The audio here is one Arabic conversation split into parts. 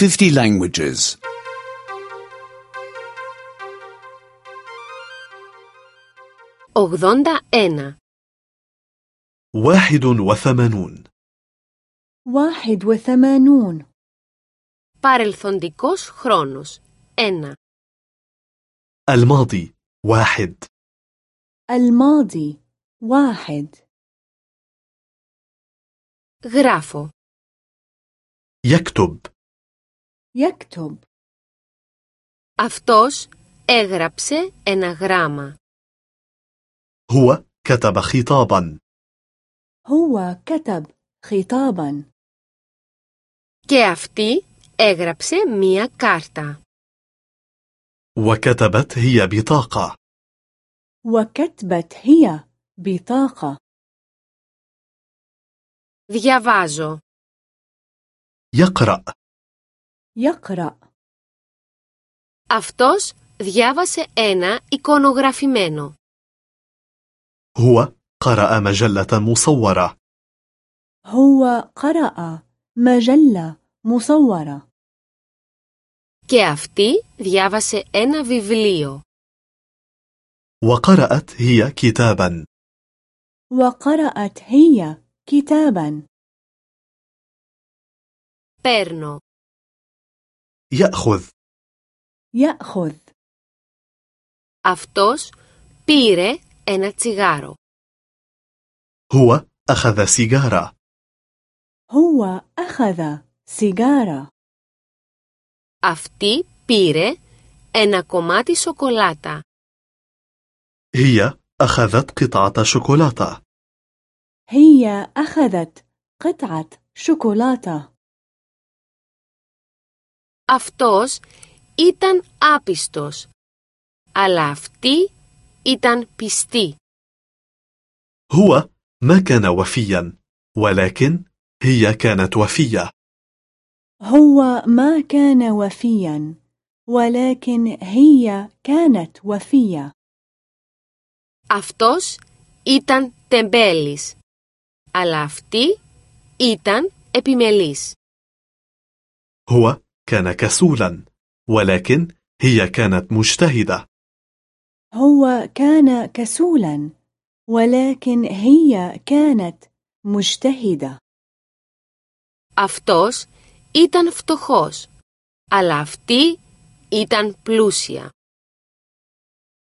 50 languages. 81. واحد وثمانون واحد وثمانون Παρελθοντικός χρόνος. 1. الماضي واحد الماضي واحد Γράφω. يكتب يكتب Αυτός έγραψε ένα γράμμα. هو كتب خطابا هو كتب خطابا Και αυτή έγραψε μία κάρτα. وكتبت هي بطاقة وكتبت هي بطاقة Διαβάζω. يقرأ يقرأ Αυτός διάβασε ένα εικονογραφημένο. هو قرأ مجلة مصورة هو قرأ مجلة مصورة Και αυτή διάβασε ένα βιβλίο. وقرأت هي كتابا وقرأت هي كتابا Παίρνω. يأخذ يأخذ Αυτός πήρε ένα τσιγάρο. هو أخذ سيجارة هو أخذ سيجارة Αυτή πήρε ένα κομμάτι σοκολάτα. هي أخذت قطعة شوكولاتة هي أخذت قطعة شوكولاتة Αυτός ήταν άπιστος. Αλλά αυτή ήταν πιστή. هو ما كان وفيا ولكن هي كانت وفية هو ما كان وفيا ولكن هي كانت وفية Αυτός ήταν τεμπέλης. Αλλά αυτή ήταν επιμελής. هو كان كسولا ولكن هي كانت مجتهدة هو كان كسولا ولكن هي كانت مجتهدة Αυτός ήταν φτωχός. Αλλά αυτή ήταν πλούσια.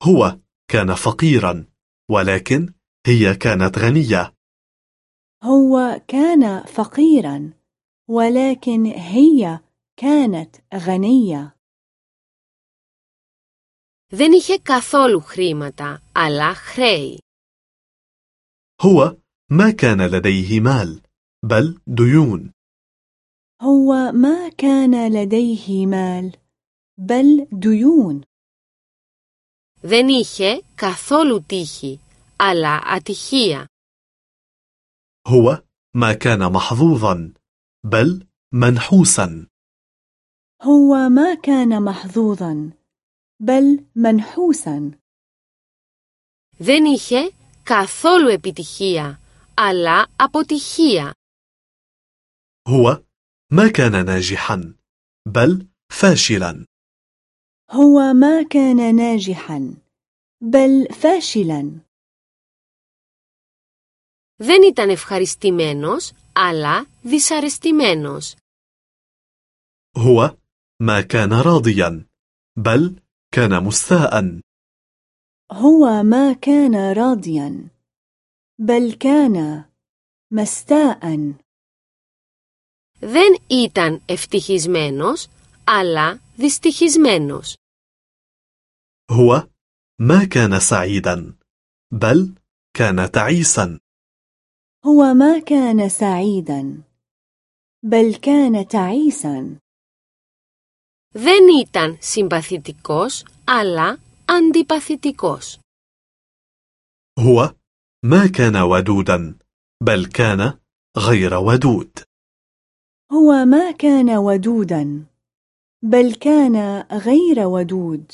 هو كان فقيرا ولكن هي كانت غنية هو كان فقيرا ولكن هي كانت غنية Δεν είχε καθόλου χρήματα, αλλά χρέη. هو ما كان لديه مال بل ديون هو ما كان لديه مال بل ديون Δεν είχε καθόλου τύχη, αλλά ατυχία. هو ما كان محظوظا بل منحوسا هو ما كان محظوظا بل منحوسا Δεν είχε καθόλου επιτυχία, αλλά αποτυχία. هو ما كان ناجحا بل فاشلا هو ما كان ناجحا بل فاشلا Δεν ήταν ευχαριστημένος, αλλά δυσαρεστημένος. هو ما كان راضيا بل كان مستاء هو ما كان راضيا بل كان مستاء Δεν ήταν ευτυχισμένος, αλλά δυστυχισμένος. هو ما كان سعيدا بل كان تعيسا هو ما كان سعيدا بل كان تعيسا Δεν ήταν συμπαθητικός, αλλά αντιπαθητικός. هو ما كان ودودا بل كان غير ودود هو ما كان ودودا بل كان غير ودود